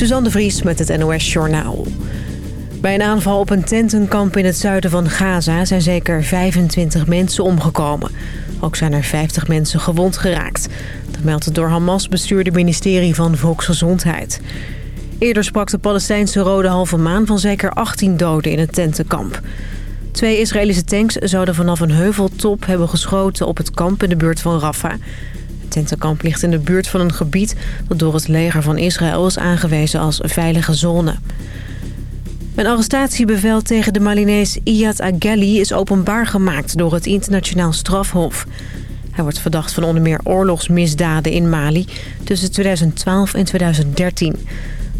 Suzanne de Vries met het NOS Journaal. Bij een aanval op een tentenkamp in het zuiden van Gaza... zijn zeker 25 mensen omgekomen. Ook zijn er 50 mensen gewond geraakt. Dat meldt het door Hamas bestuurde ministerie van Volksgezondheid. Eerder sprak de Palestijnse Rode Halve Maan van zeker 18 doden in het tentenkamp. Twee Israëlische tanks zouden vanaf een heuveltop hebben geschoten op het kamp in de buurt van Rafah. Het tentenkamp ligt in de buurt van een gebied dat door het leger van Israël is aangewezen als veilige zone. Een arrestatiebevel tegen de Malinees Iyad Agali is openbaar gemaakt door het internationaal strafhof. Hij wordt verdacht van onder meer oorlogsmisdaden in Mali tussen 2012 en 2013.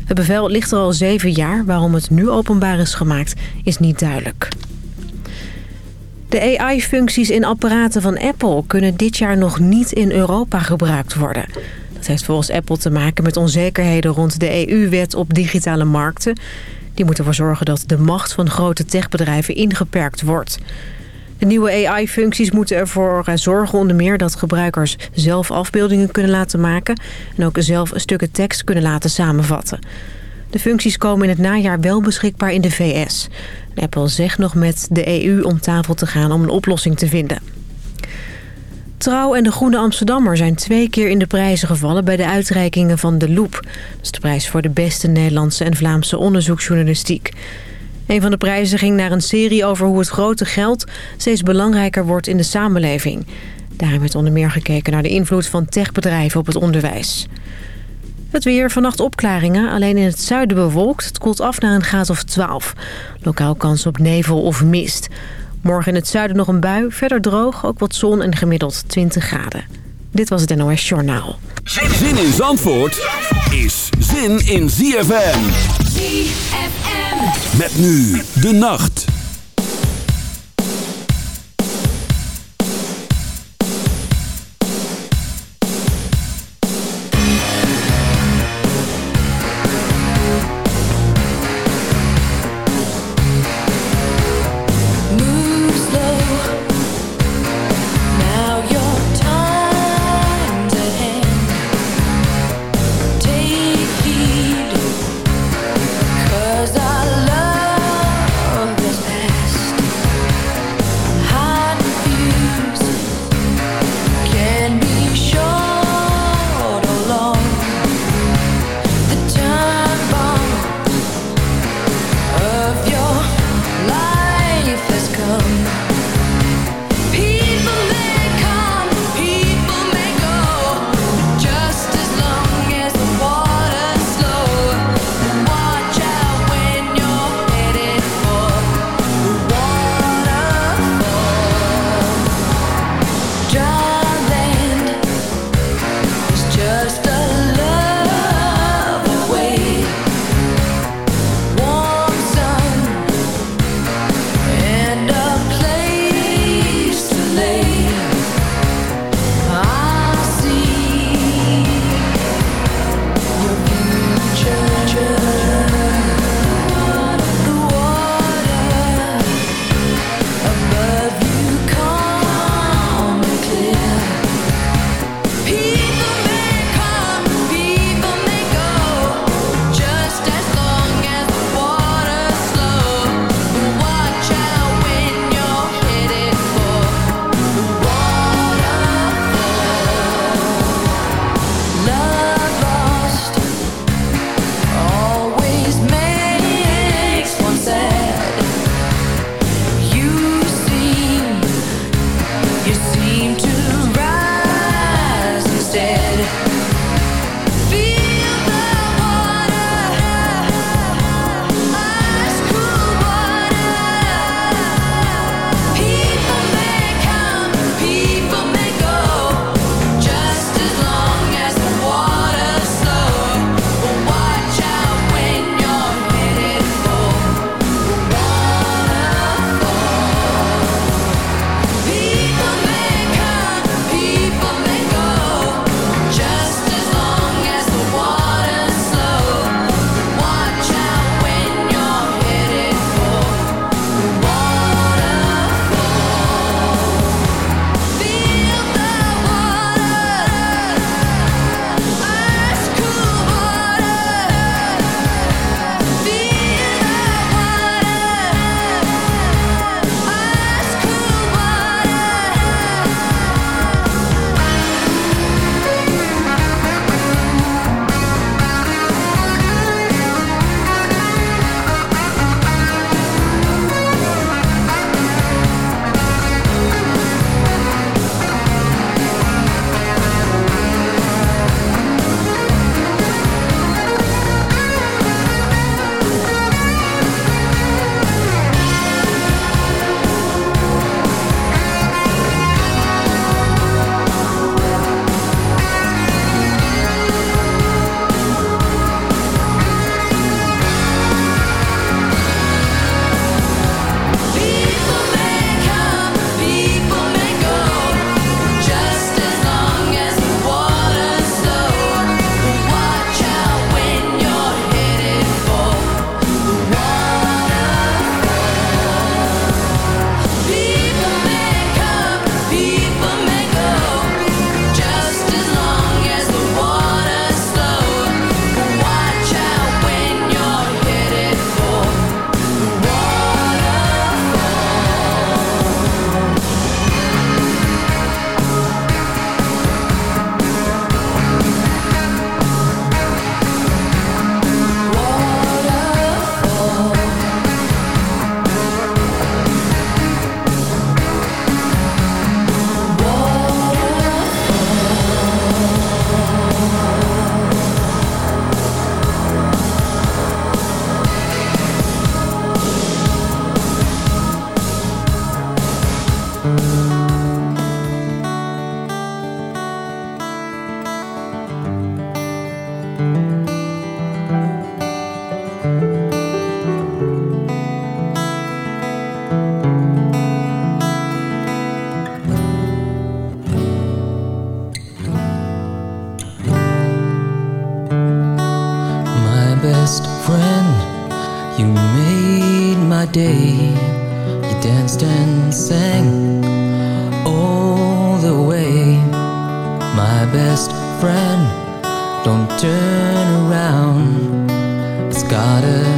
Het bevel ligt er al zeven jaar. Waarom het nu openbaar is gemaakt is niet duidelijk. De AI-functies in apparaten van Apple kunnen dit jaar nog niet in Europa gebruikt worden. Dat heeft volgens Apple te maken met onzekerheden rond de EU-wet op digitale markten. Die moet ervoor zorgen dat de macht van grote techbedrijven ingeperkt wordt. De nieuwe AI-functies moeten ervoor zorgen onder meer dat gebruikers zelf afbeeldingen kunnen laten maken... en ook zelf stukken tekst kunnen laten samenvatten. De functies komen in het najaar wel beschikbaar in de VS. Apple zegt nog met de EU om tafel te gaan om een oplossing te vinden. Trouw en de Groene Amsterdammer zijn twee keer in de prijzen gevallen... bij de uitreikingen van De Loop. Dat is de prijs voor de beste Nederlandse en Vlaamse onderzoeksjournalistiek. Een van de prijzen ging naar een serie over hoe het grote geld... steeds belangrijker wordt in de samenleving. Daarin werd onder meer gekeken naar de invloed van techbedrijven op het onderwijs. Het weer, vannacht opklaringen, alleen in het zuiden bewolkt. Het koelt af naar een graad of 12. Lokaal kans op nevel of mist. Morgen in het zuiden nog een bui, verder droog, ook wat zon en gemiddeld 20 graden. Dit was het NOS Journaal. Zin in Zandvoort is zin in ZFM. ZFM. Met nu de nacht.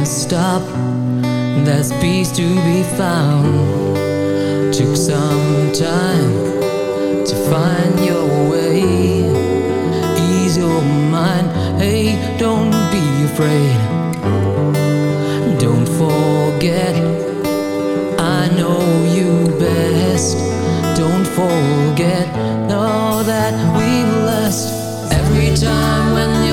stop. There's peace to be found. Took some time to find your way. Ease your mind, hey, don't be afraid. Don't forget, I know you best. Don't forget, know that we've lost. Every time when you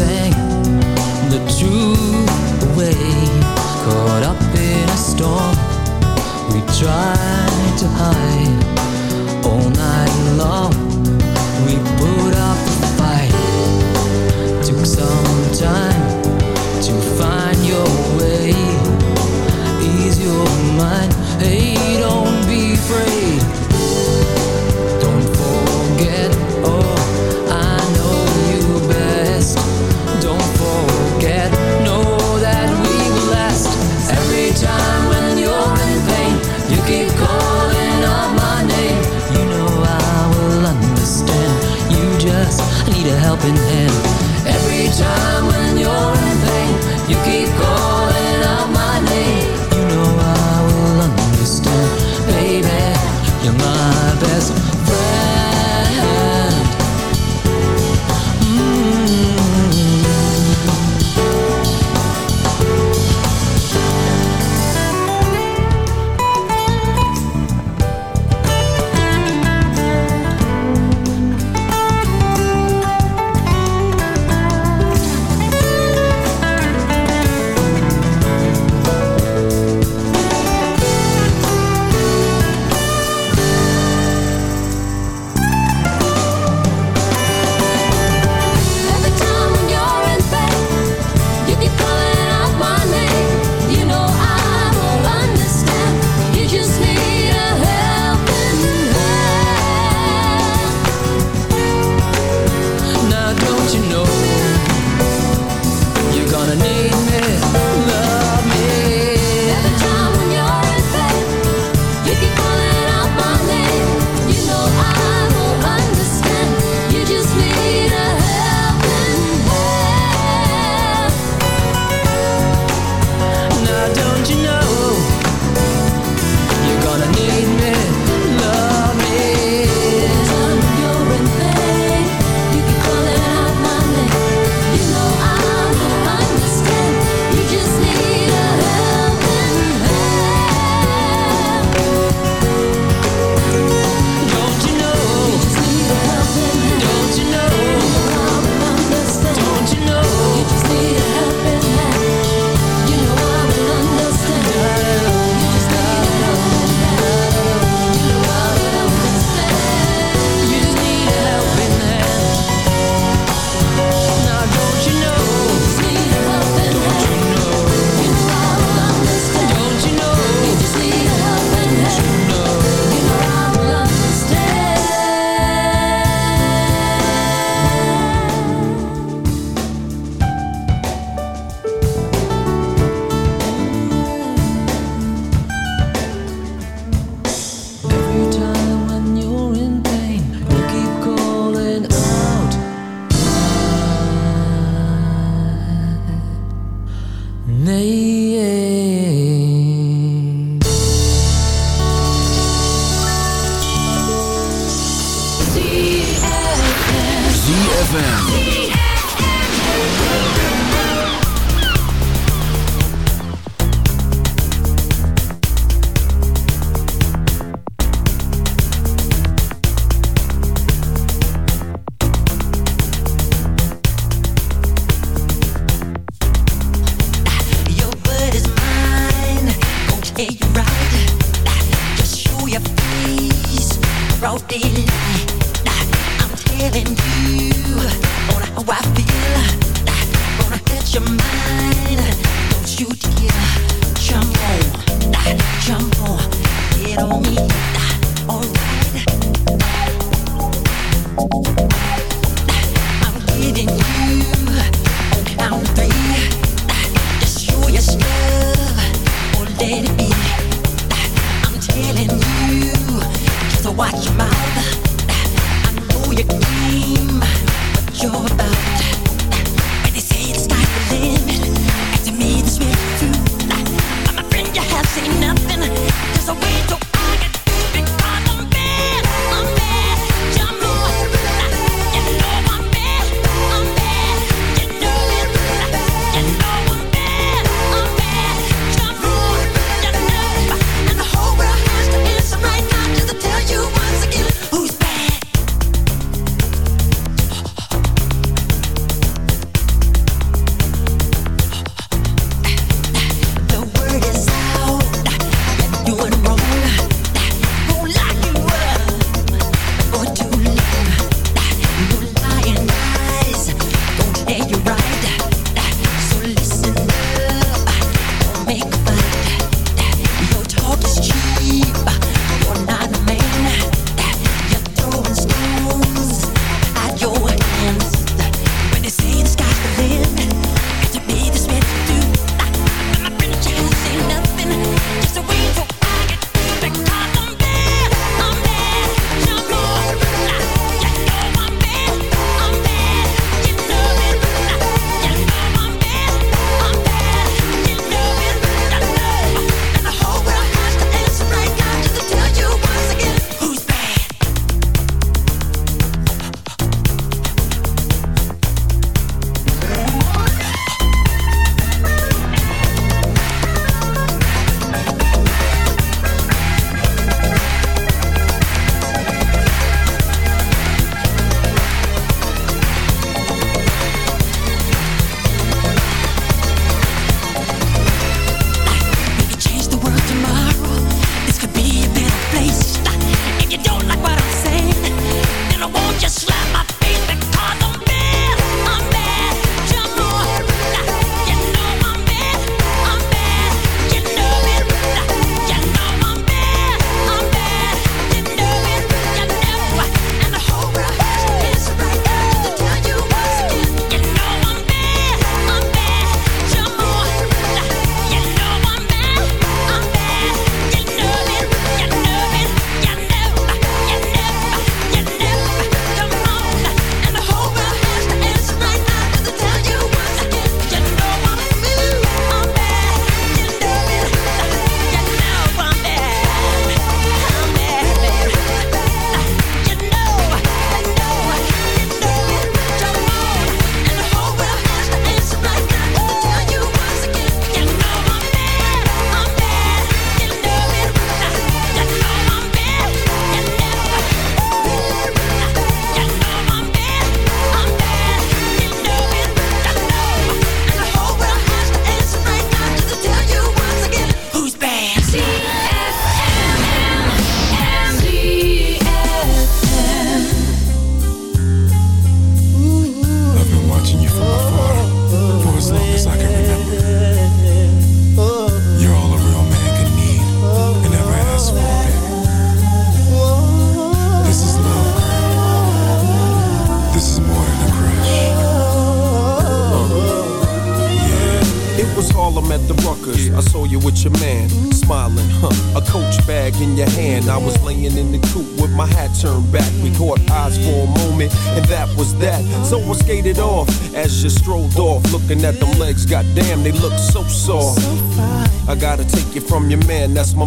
sang the truth away Caught up in a storm We tried to hide All night long. We put up a fight. Took some time To find your way. Ease your mind. time when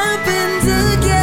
if it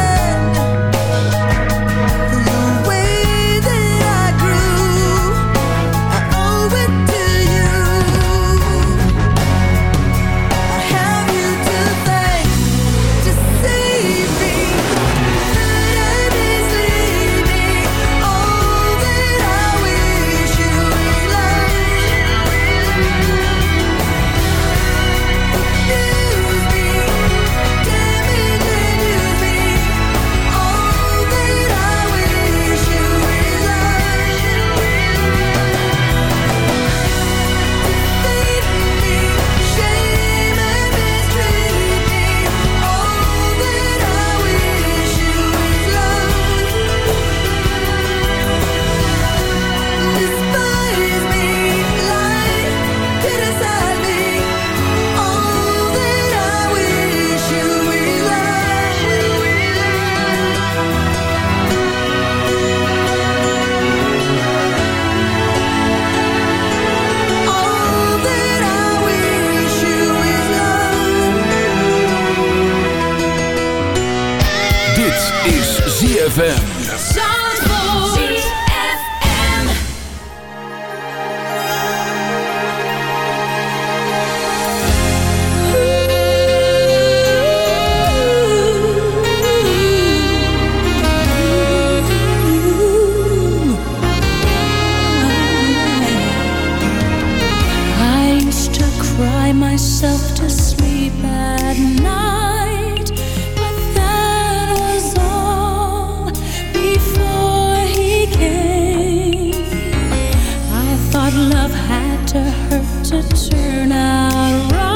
What love had to hurt to turn out right.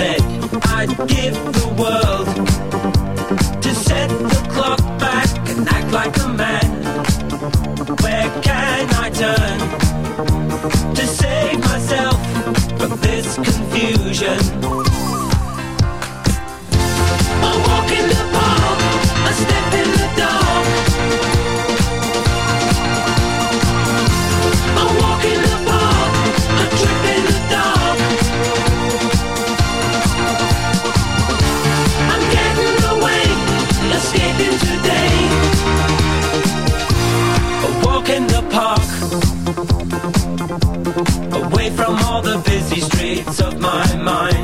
I'd give the world to set the clock back and act like a man. Where can I turn to save myself from this confusion?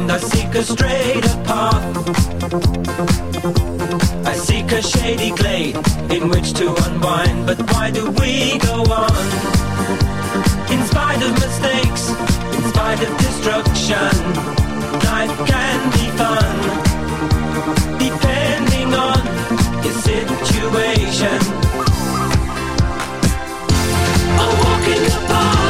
Mind I seek a straighter path. I seek a shady glade in which to unwind. But why do we go on? In spite of mistakes, in spite of destruction Life can be fun. Depending on your situation. A walk in the park,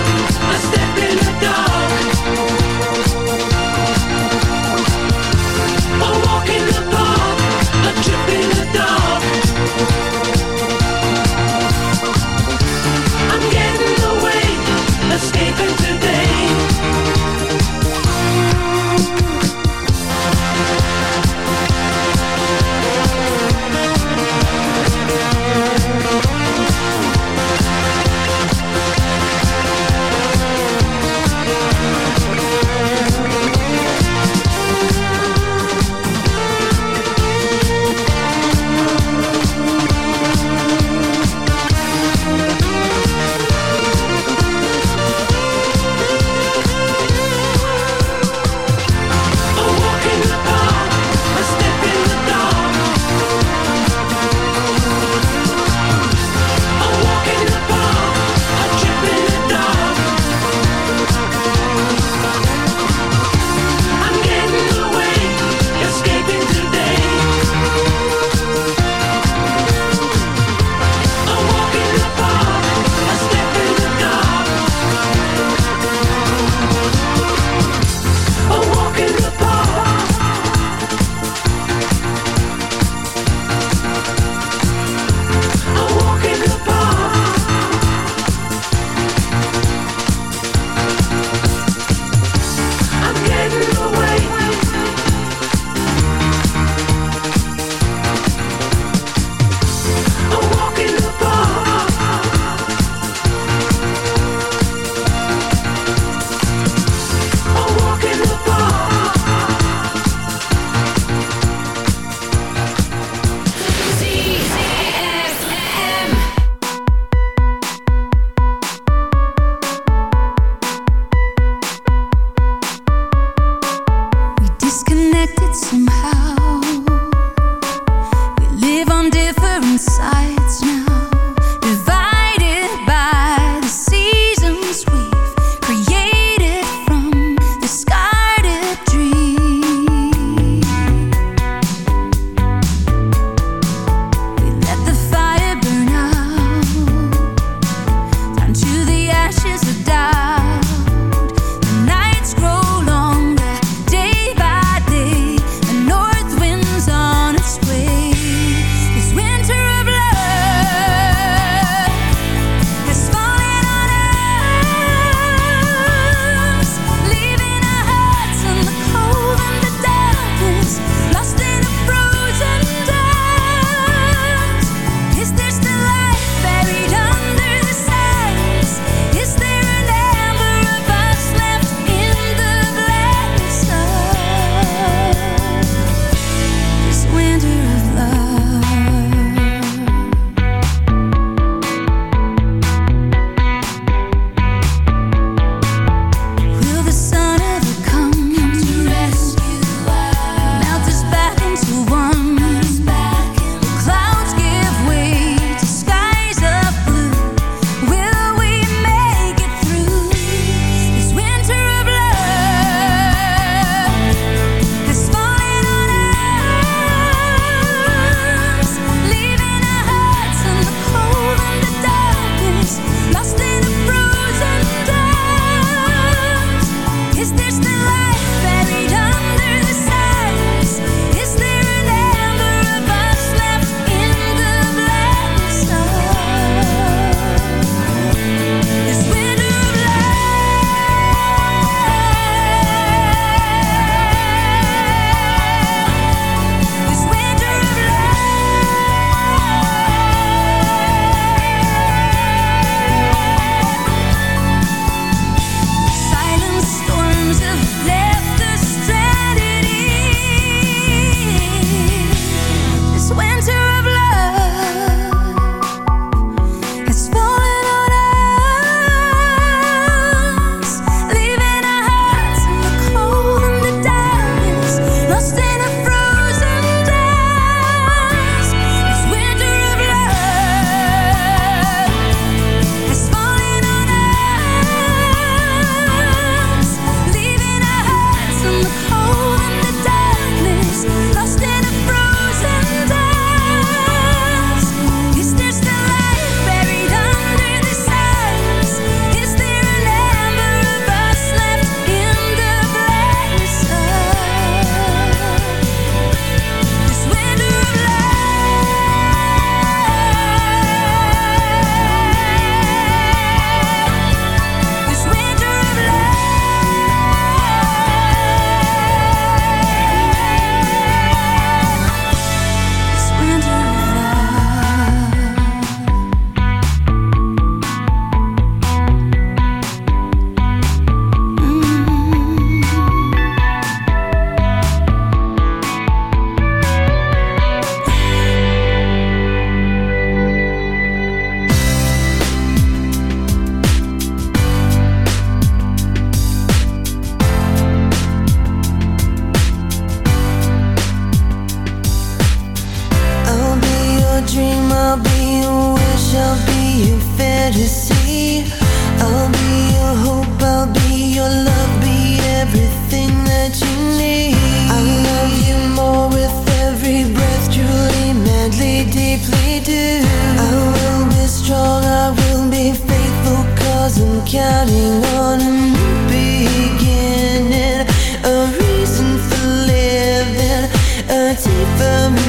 see for me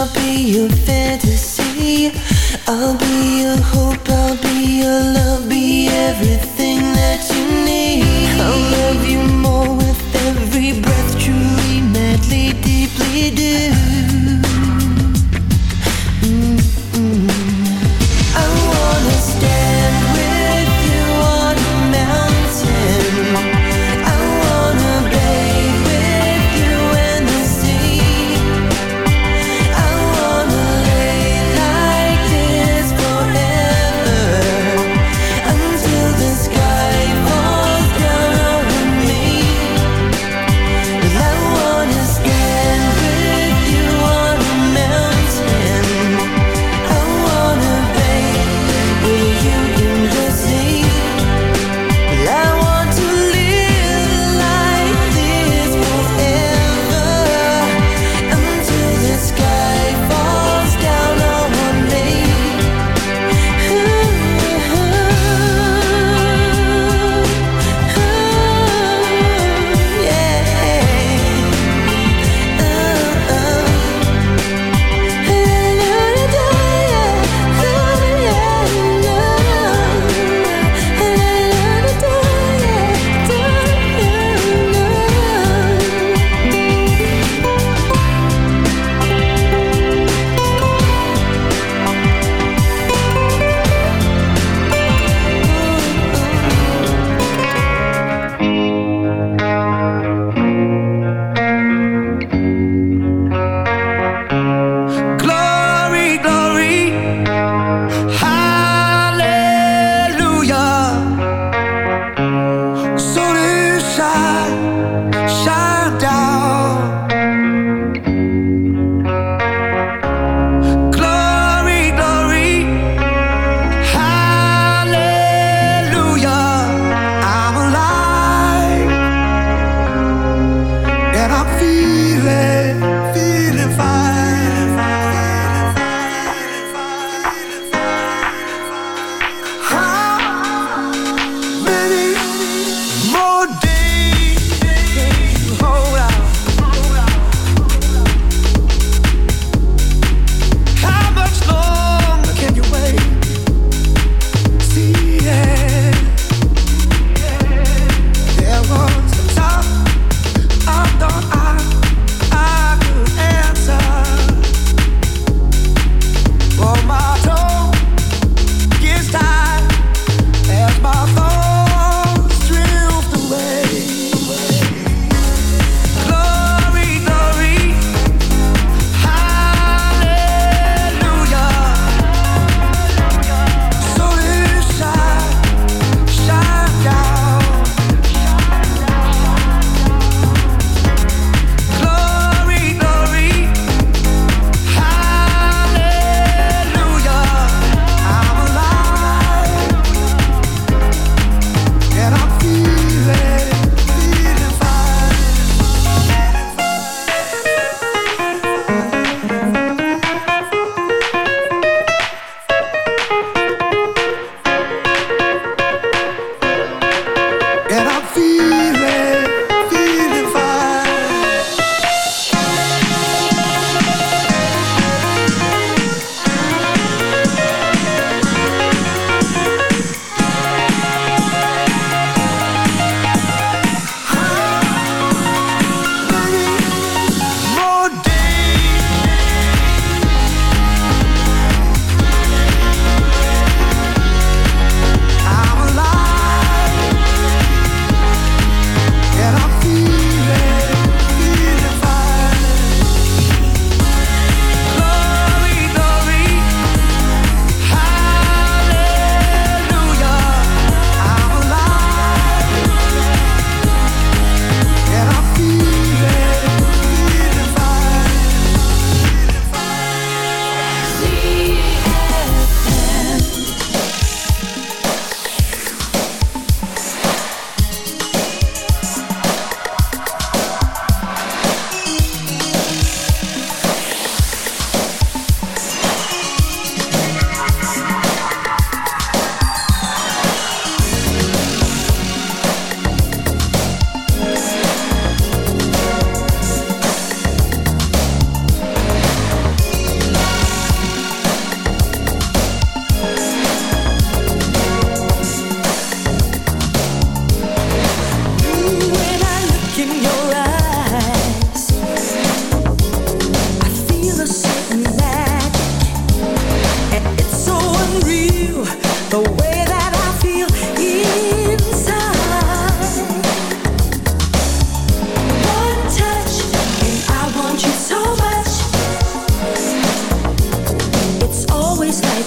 I'll be your fantasy. I'll be your hope, I'll be your love, be everything.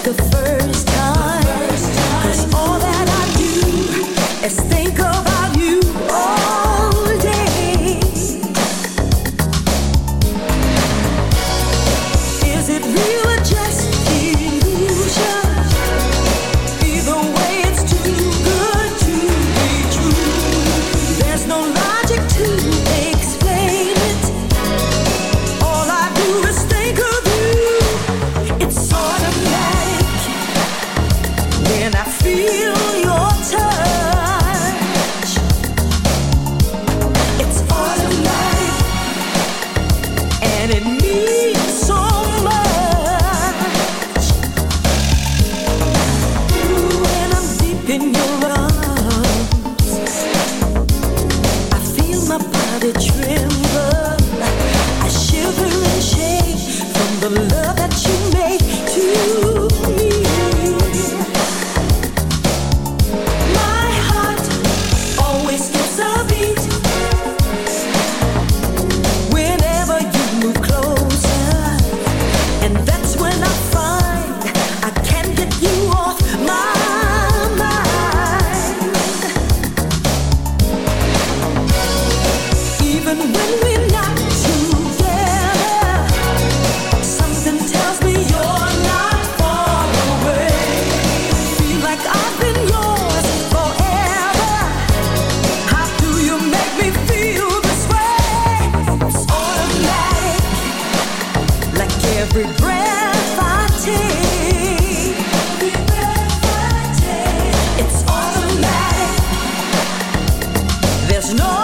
the first time. Cause all that I do is think no.